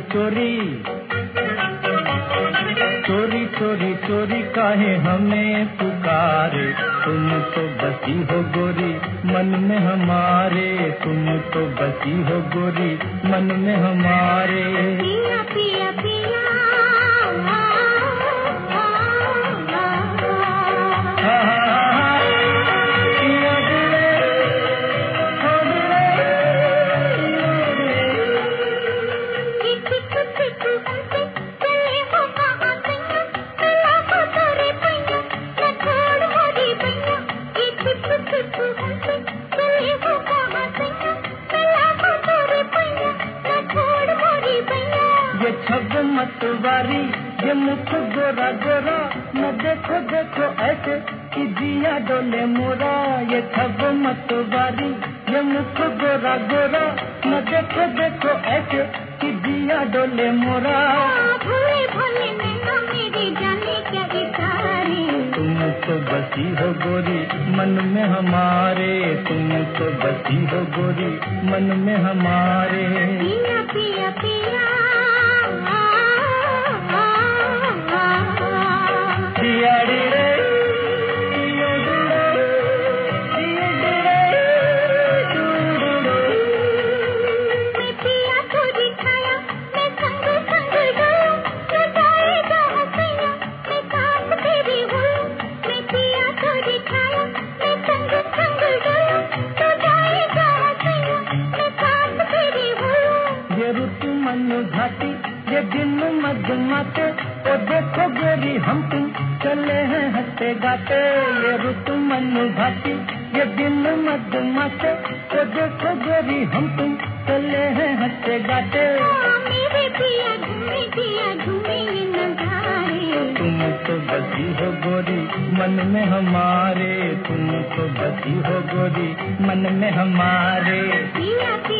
चोरी चोरी। चोरी चोरी चोरी काहे हमें पुकारे? तुम तो बसी हो गोरी, मन में हमारे। तुम तो बसी हो गोरी, मन में हमारे। पिया पिया पिया। मतवारी ये मुख गोरा गोरा न देखो देखो ऐसे कि जिया डोले मोरा। ये मतवारी ये मुख गोरा गोरा न देखो देखो ऐसे कि जिया डोले मोरा। भोले भोले नैना मेरी जाने क्या इशारे तुम तो बसी हो गोरी मन में हमारे। तुम तो बसी हो गोरी मन में हमारे। पिया पिया पिया मन घाटी ये दिन मधुमाते ओ देखो गोरी हम तुम चले हैं हँसते गाते ये ऋतु मन घाटी ये दिन मधुमाते ओ देखो गोरी हम तुम चले हैं हँसते गाते। नजारे तुम तो बसी हो गोरी मन में हमारे। तुम तो बसी हो गोरी मन में हमारे। पिया पिया